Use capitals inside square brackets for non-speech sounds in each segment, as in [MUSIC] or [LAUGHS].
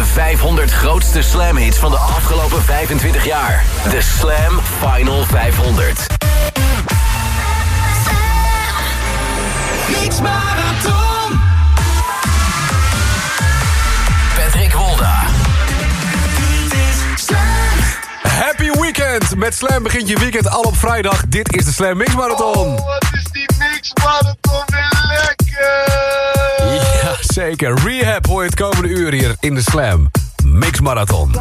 De 500 grootste Slam hits van de afgelopen 25 jaar. De Slam Final 500. Mix Marathon. Patrick Wolda. Happy weekend! Met Slam begint je weekend al op vrijdag. Dit is de Slam Mix Marathon. Oh, wat is die Mix Marathon weer lekker! Zeker. Rehab hoor je het komende uur hier in de Slam. Mix Marathon.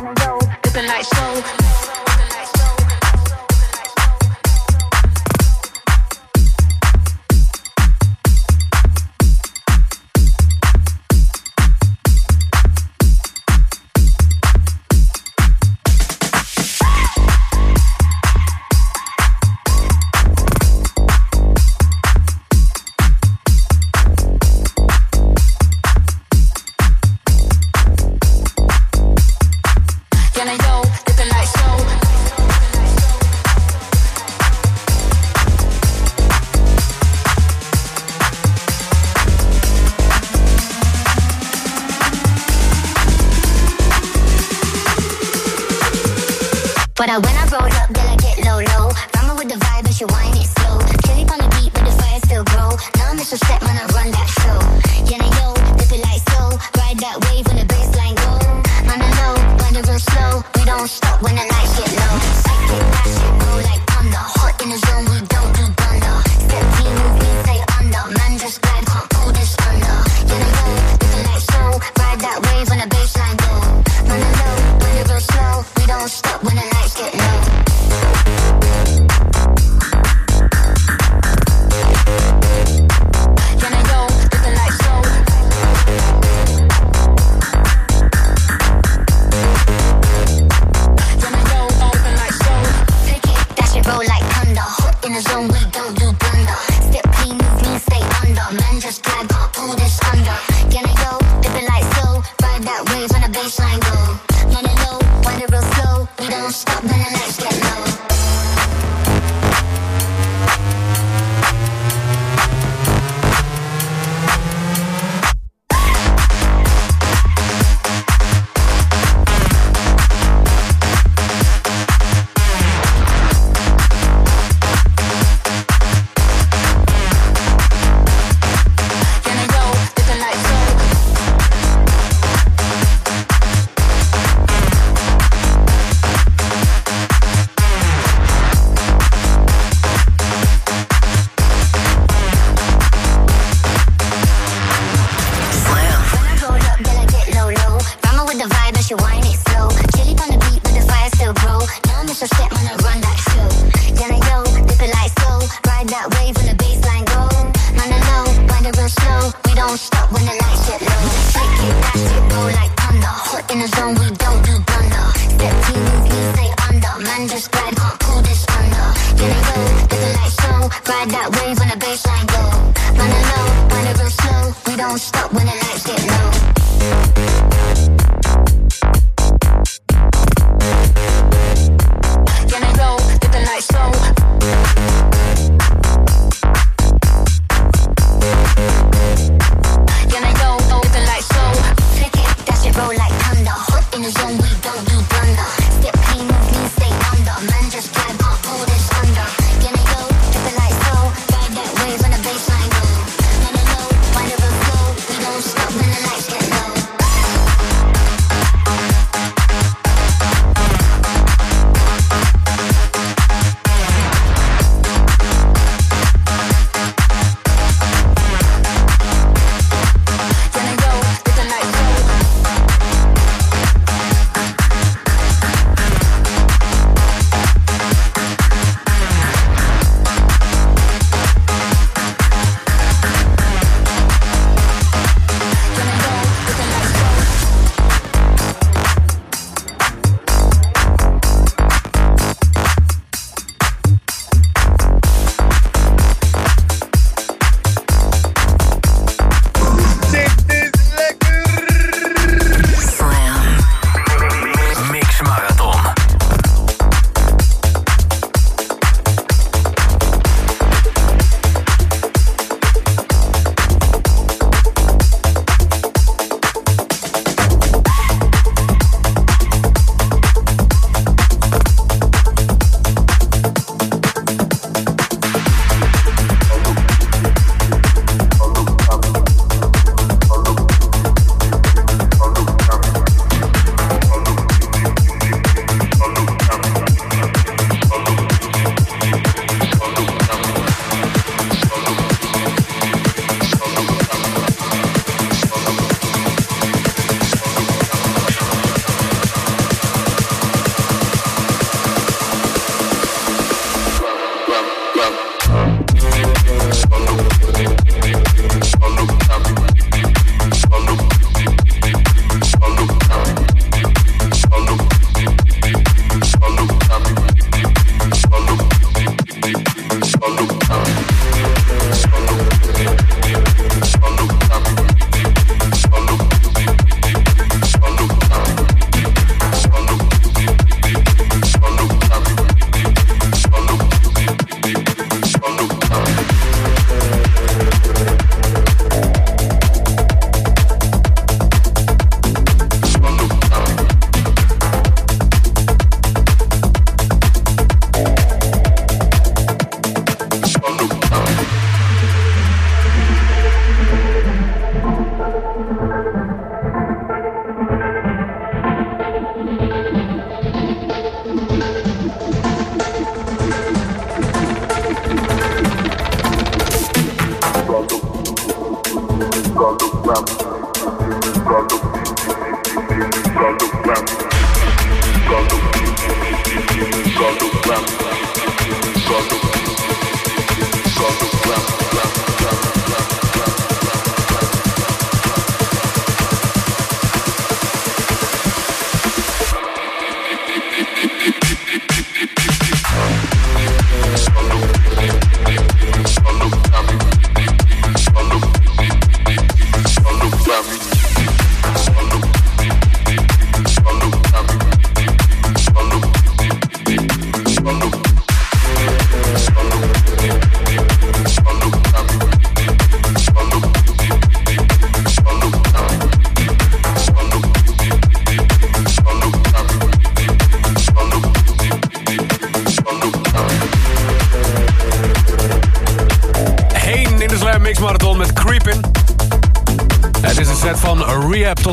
dumb, it's a set when I run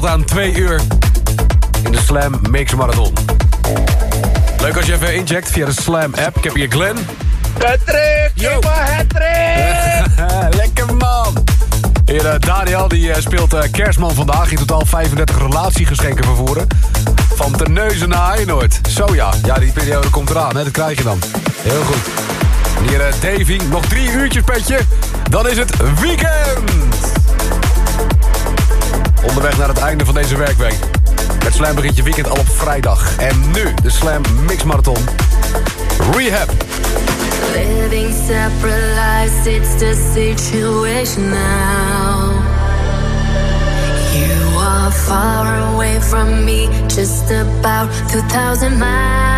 tot aan 2 uur in de Slam Mix Marathon. Leuk als je even incheckt via de Slam app. Ik heb hier Glenn. Patrick, Yo. Patrick! [LAUGHS] Lekker man! Hier, eh, Daniel die eh, speelt eh, kerstman vandaag. In totaal 35 relatiegeschenken vervoeren. Van Terneuzen naar Heinoord. Zo ja, ja die periode komt eraan, hè? dat krijg je dan. Heel goed. En hier Davy, nog drie uurtjes petje. Dan is het weekend! Onderweg naar het einde van deze werkweek. Met Slam begint je weekend al op vrijdag. En nu de Slam Mix Marathon. Rehab. Living separate lives, it's the situation now. You are far away from me, just about 2,000 miles.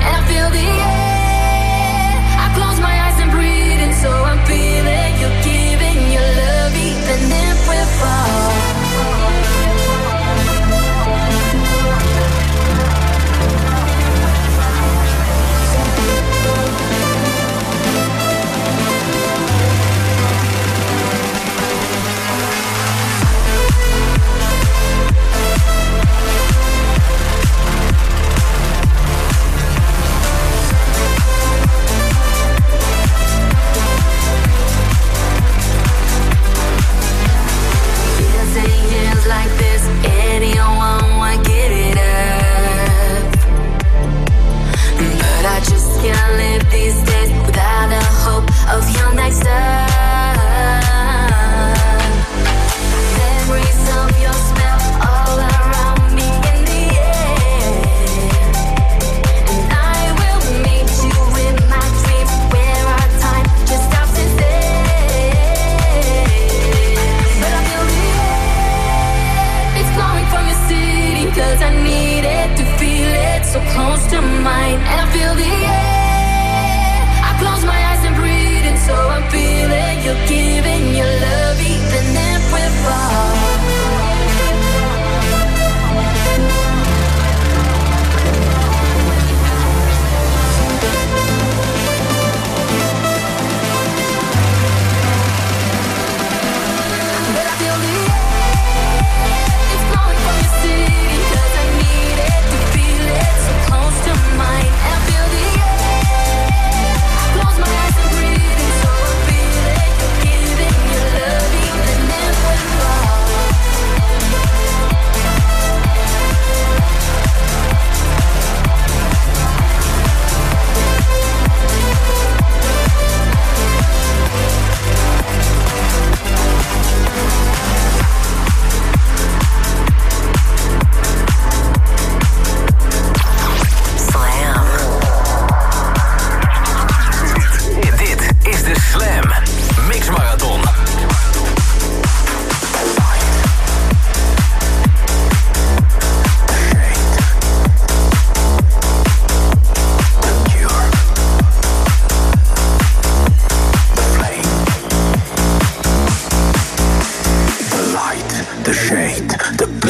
every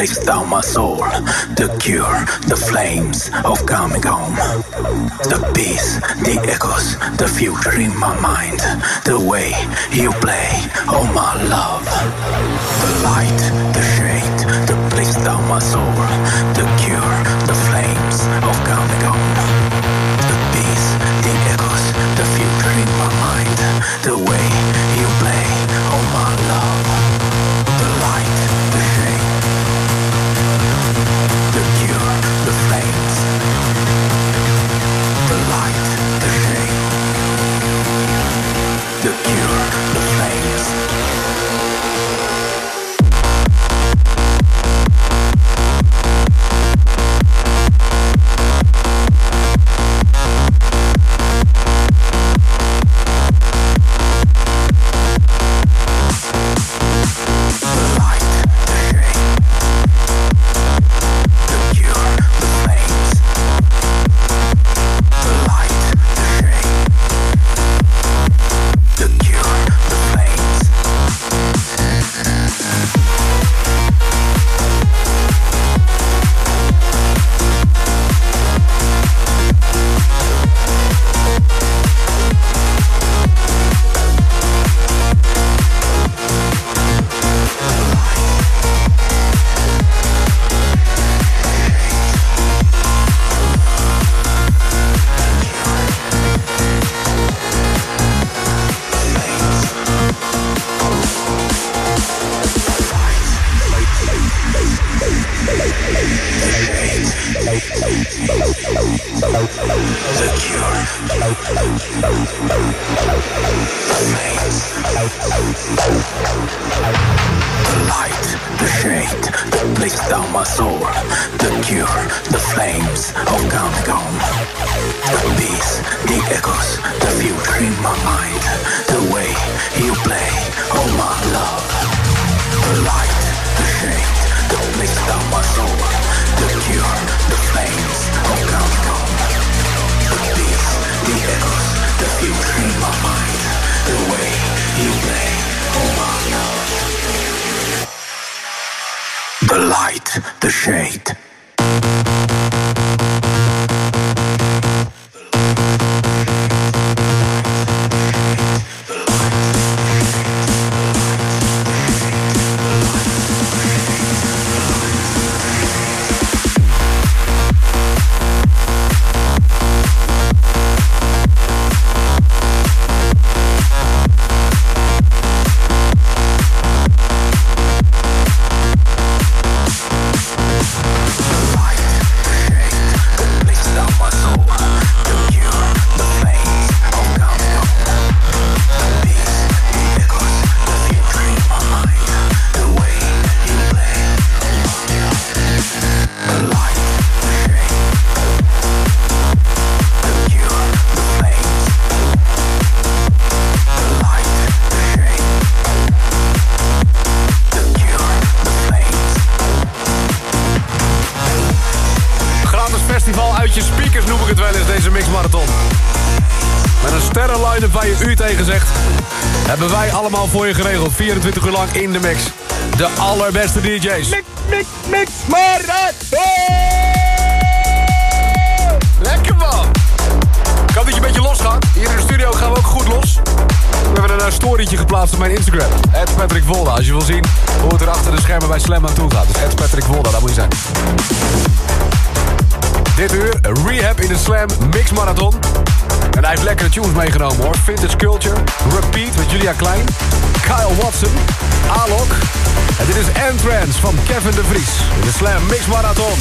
my soul. The cure, the flames of coming home. The peace, the echoes, the future in my mind. The way you play, oh my love. The light, the shade, the place down my soul. The cure, the flames of coming voor je geregeld. 24 uur lang in de mix. De allerbeste DJ's. Mix, mix, mix, marathon! Lekker man! Ik hoop dat je een beetje losgaat. Hier in de studio gaan we ook goed los. We hebben een uh, storytje geplaatst op mijn Instagram. Patrick Volda. Als je wil zien hoe het er achter de schermen bij Slam aan toe gaat. Dus Patrick Volda, daar moet je zijn. Dit uur Rehab in de Slam Mix Marathon. En hij heeft lekkere tunes meegenomen hoor. Vintage Culture, Repeat met Julia Klein, Kyle Watson, Alok. En dit is Entrance van Kevin de Vries in de Slam Mix Marathon.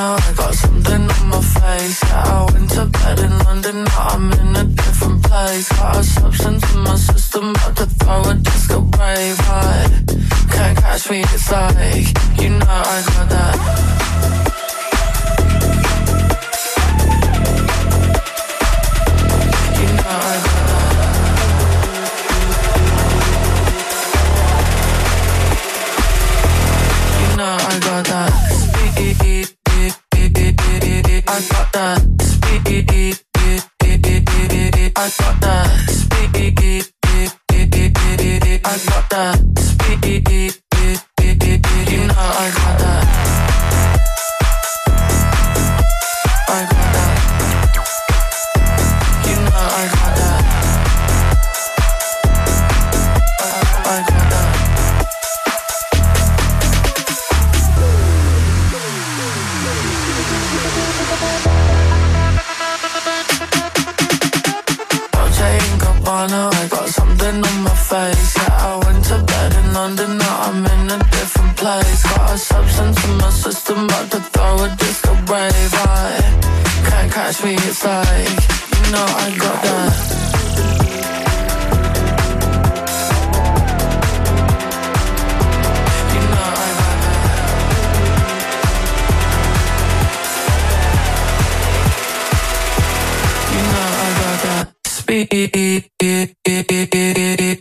now I got something on my face. Yeah, I went to bed in London, now I'm in a different place. Got a substance in my system, about to throw a disco brave. I can't catch me, it's like, you know I got that. I that.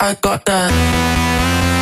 I got that.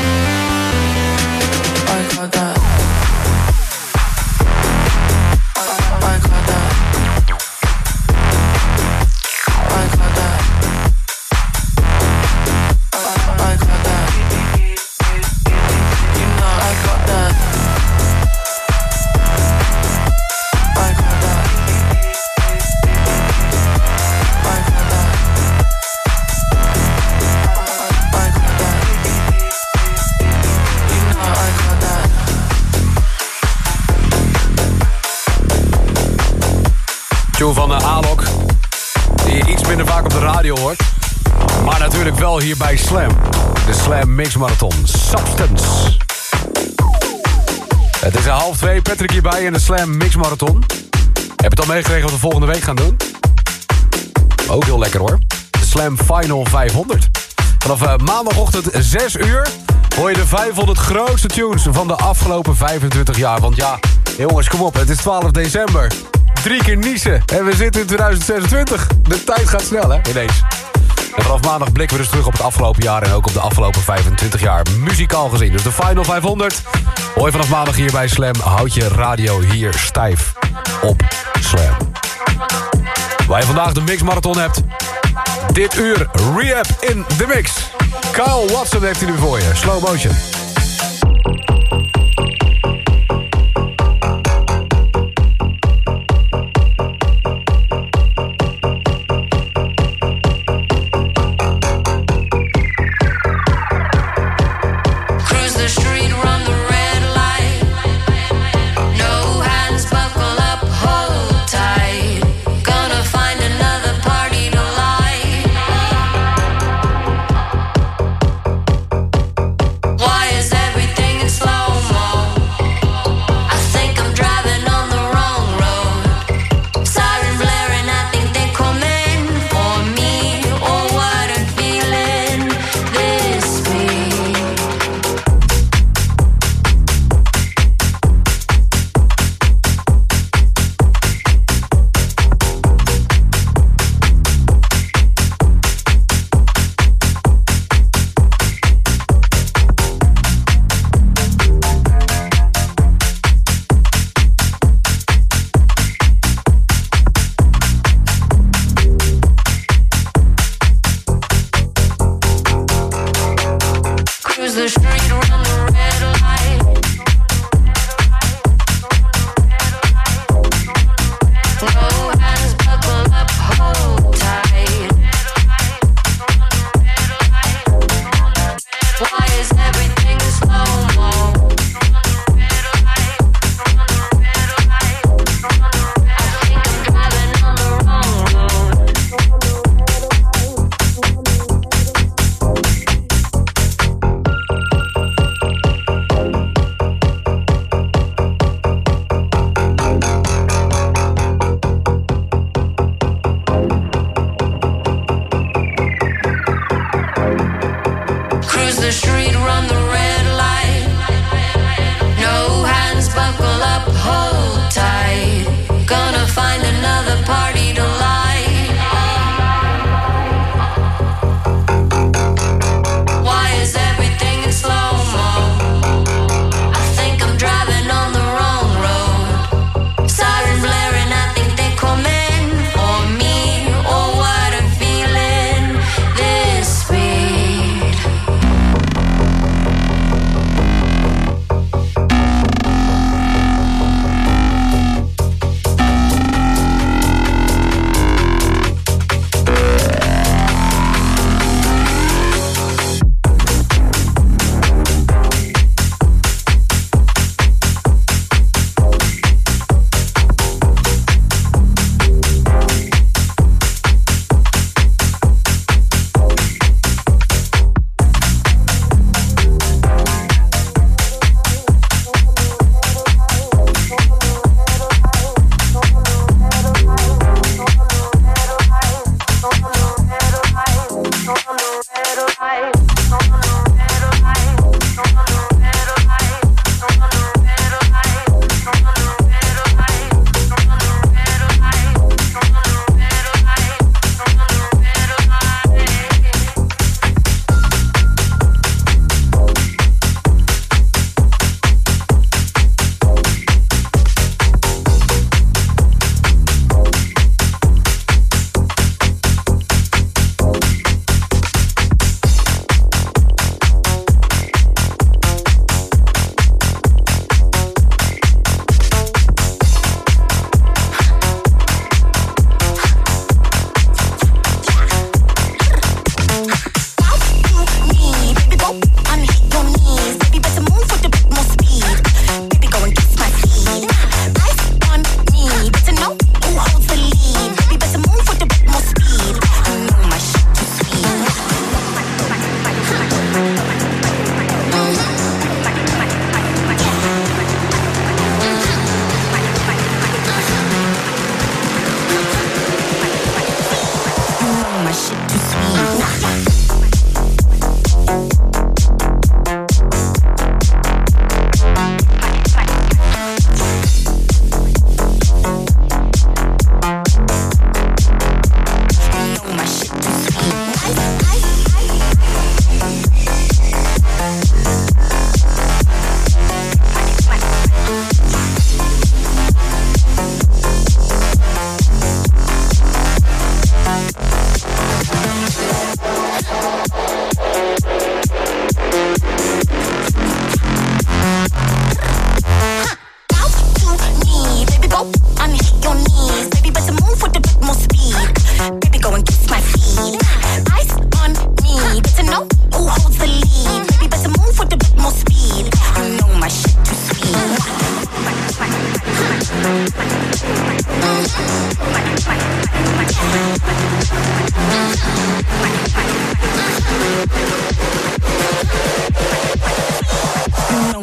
Bij Slam. De Slam Mix Marathon. Substance. Het is half twee. Patrick hierbij in de Slam Mix Marathon. Heb je het al meegekregen wat we volgende week gaan doen? Ook heel lekker hoor. De Slam Final 500. Vanaf eh, maandagochtend 6 uur hoor je de 500 grootste tunes van de afgelopen 25 jaar. Want ja, jongens, kom op, het is 12 december. Drie keer niezen en we zitten in 2026. De tijd gaat snel, hè, ineens. En vanaf maandag blikken we dus terug op het afgelopen jaar... en ook op de afgelopen 25 jaar muzikaal gezien. Dus de Final 500 hoor je vanaf maandag hier bij Slam. Houd je radio hier stijf op Slam. Waar je vandaag de Mix Marathon hebt. Dit uur Rehab in de Mix. Kyle Watson heeft hij nu voor je. Slow motion. The street, run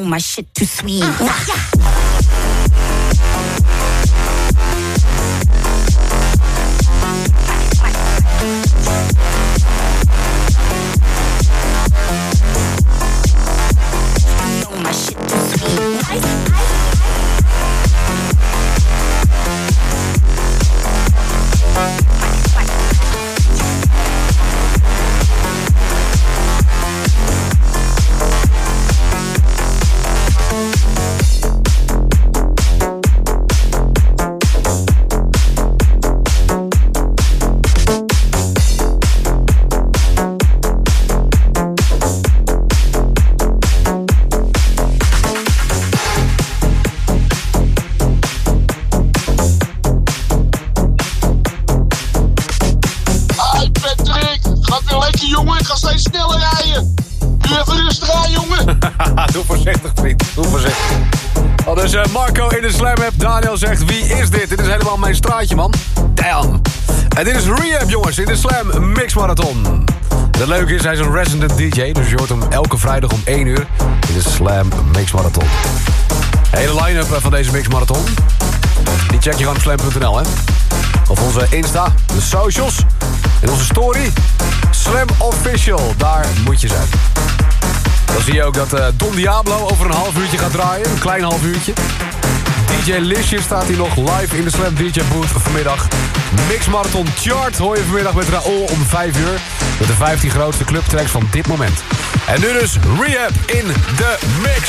my shit too sweet. Uh-huh. You Hij is een resident DJ, dus je hoort hem elke vrijdag om 1 uur... in de Slam Mix Marathon. Hele line-up eh, van deze Mix Marathon... die check je gewoon op slam.nl, hè? Of onze Insta, de socials en onze story. Slam Official, daar moet je zijn. Dan zie je ook dat eh, Don Diablo over een half uurtje gaat draaien. Een klein half uurtje. DJ Lisje staat hier nog live in de Slam DJ booth vanmiddag. Mix Marathon Chart hoor je vanmiddag met Raoul om 5 uur. Met de 15 grootste clubtracks van dit moment. En nu dus Rehab in de Mix.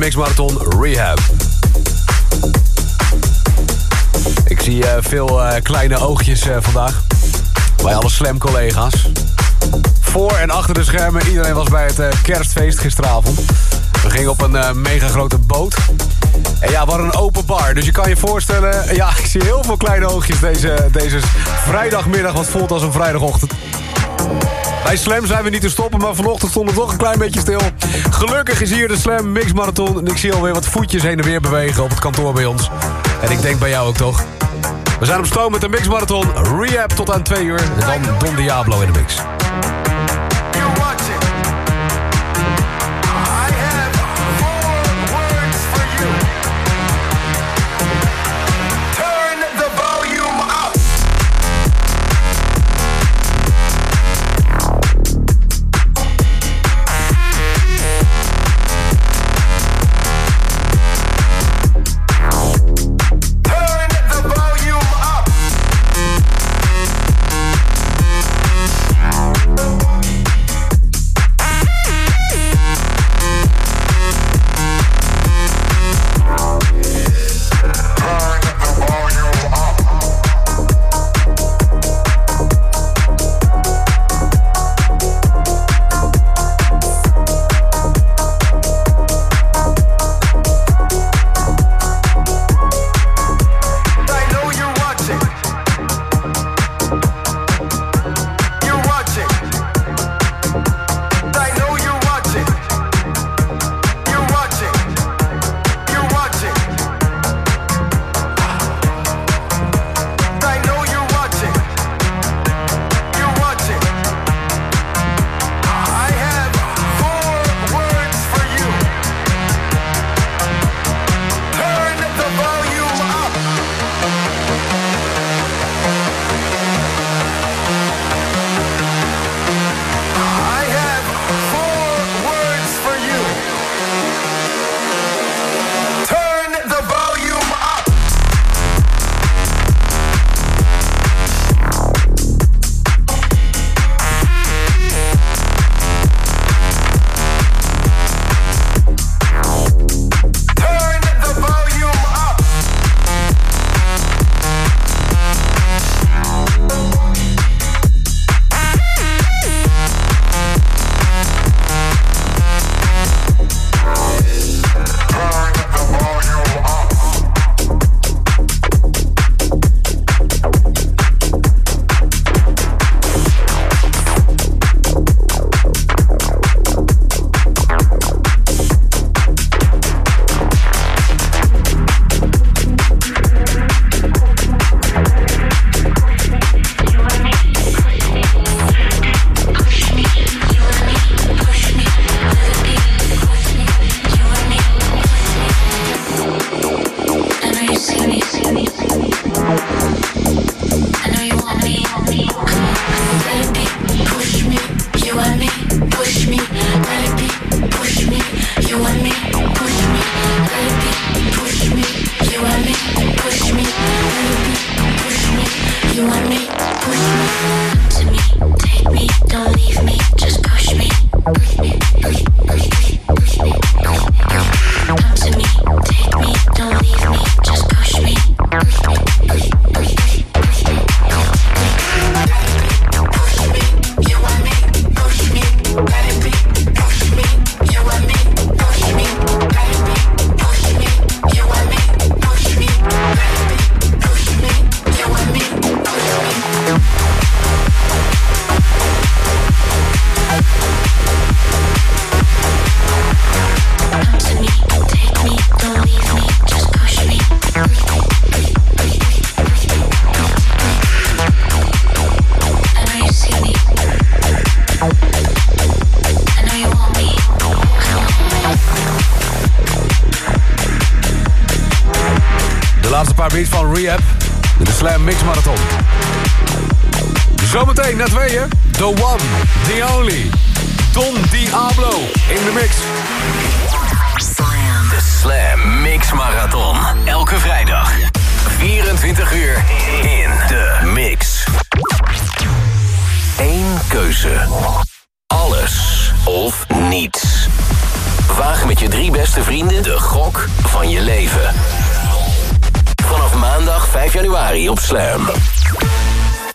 MX Marathon Rehab. Ik zie eh, veel eh, kleine oogjes eh, vandaag. Bij alle Slam-collega's. Voor en achter de schermen, iedereen was bij het kerstfeest gisteravond. We gingen op een mega grote boot. En ja, wat een open bar. Dus je kan je voorstellen, ja, ik zie heel veel kleine oogjes deze, deze vrijdagmiddag. Wat voelt als een vrijdagochtend. Bij Slam zijn we niet te stoppen, maar vanochtend stond het toch een klein beetje stil. Gelukkig is hier de Slam Mix Marathon. En ik zie alweer wat voetjes heen en weer bewegen op het kantoor bij ons. En ik denk bij jou ook toch. We zijn op stoom met de Mix Marathon. Rehab tot aan twee uur. En dan Don Diablo in de mix.